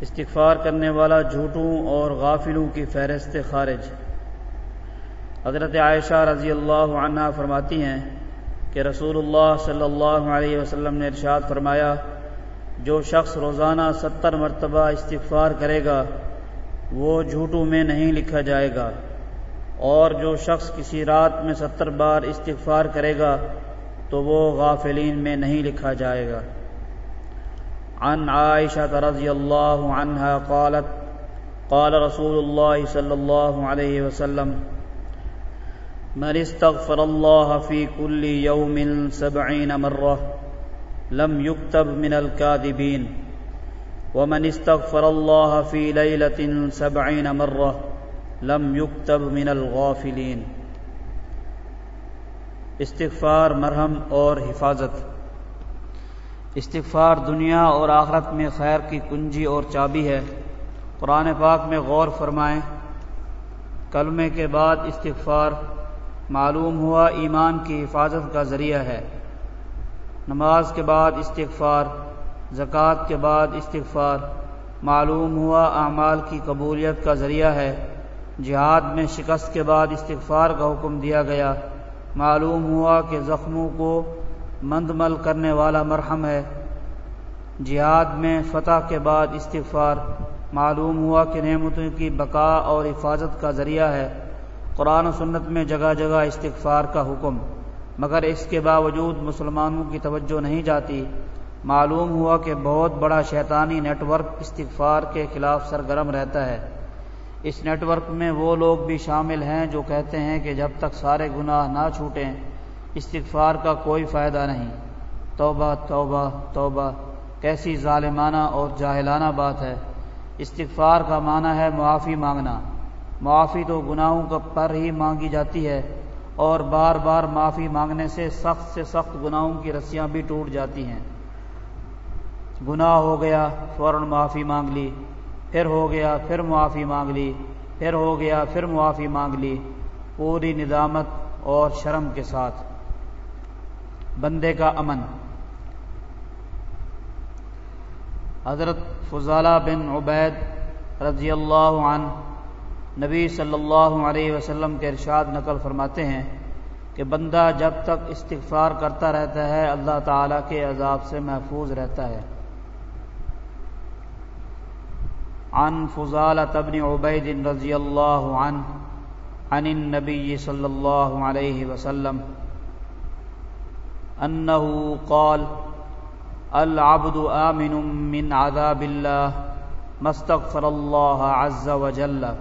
استغفار کرنے والا جھوٹوں اور غافلوں کی فہرست خارج۔ حضرت عائشہ رضی اللہ عنہ فرماتی ہیں کہ رسول اللہ صلی اللہ علیہ وسلم نے ارشاد فرمایا، جو شخص روزانہ ستر مرتبہ استغفار کرے گا، وہ جھوٹوں میں نہیں لکھا جائے گا۔ اور جو شخص کسی رات میں ستر بار استغفار کرے گا، تو وہ غافلین میں نہیں لکھا جائے گا۔ عن عائشة رضي الله عنها قالت، قال رسول الله صلى الله عليه وسلم، من استغفر الله في كل يوم سبعين مرة لم يكتب من الكاذبين، ومن استغفر الله في ليلة سبعين مرة لم يكتب من الغافلين. استغفار، مرہم اور حفاظت۔ استغفار دنیا اور آخرت میں خیر کی کنجی اور چابی ہے۔ قرآن پاک میں غور فرمائیں۔ کلمے کے بعد استغفار معلوم ہوا ایمان کی حفاظت کا ذریعہ ہے۔ نماز کے بعد استغفار، زکوٰۃ کے بعد استغفار معلوم ہوا اعمال کی قبولیت کا ذریعہ ہے۔ جہاد میں شکست کے بعد استغفار کا حکم دیا گیا۔ معلوم ہوا کہ زخموں کو مند مل کرنے والا مرحم ہے۔ جہاد میں فتح کے بعد استغفار، معلوم ہوا کہ نعمتوں کی بقا اور حفاظت کا ذریعہ ہے۔ قرآن و سنت میں جگہ جگہ استغفار کا حکم، مگر اس کے باوجود مسلمانوں کی توجہ نہیں جاتی۔ معلوم ہوا کہ بہت بڑا شیطانی نیٹ ورک استغفار کے خلاف سرگرم رہتا ہے۔ اس نیٹ ورک میں وہ لوگ بھی شامل ہیں جو کہتے ہیں کہ جب تک سارے گناہ نہ چھوٹیں استغفار کا کوئی فائدہ نہیں۔ توبہ توبہ توبہ۔ کیسی ظالمانہ اور جاہلانہ بات ہے۔ استغفار کا معنی ہے معافی مانگنا۔ معافی تو گناہوں کا پر ہی مانگی جاتی ہے اور بار بار معافی مانگنے سے سخت سے سخت گناہوں کی رسیاں بھی ٹوٹ جاتی ہیں۔ گناہ ہو گیا، فوراً معافی مانگ لی، پھر ہو گیا، پھر معافی مانگ لی، پھر ہو گیا، پھر معافی مانگ لی۔ پوری ندامت اور شرم کے ساتھ۔ بندے کا امن۔ حضرت فضالہ بن عبید رضی اللہ عنہ نبی صلی اللہ علیہ وسلم کے ارشاد نقل فرماتے ہیں کہ بندہ جب تک استغفار کرتا رہتا ہے، اللہ تعالیٰ کے عذاب سے محفوظ رہتا ہے۔ عن فضالة بن عبید رضی اللہ عنہ عن النبی صلی اللہ علیہ وسلم انه قال العبد آمن من عذاب الله ما استغفر الله عز وجل.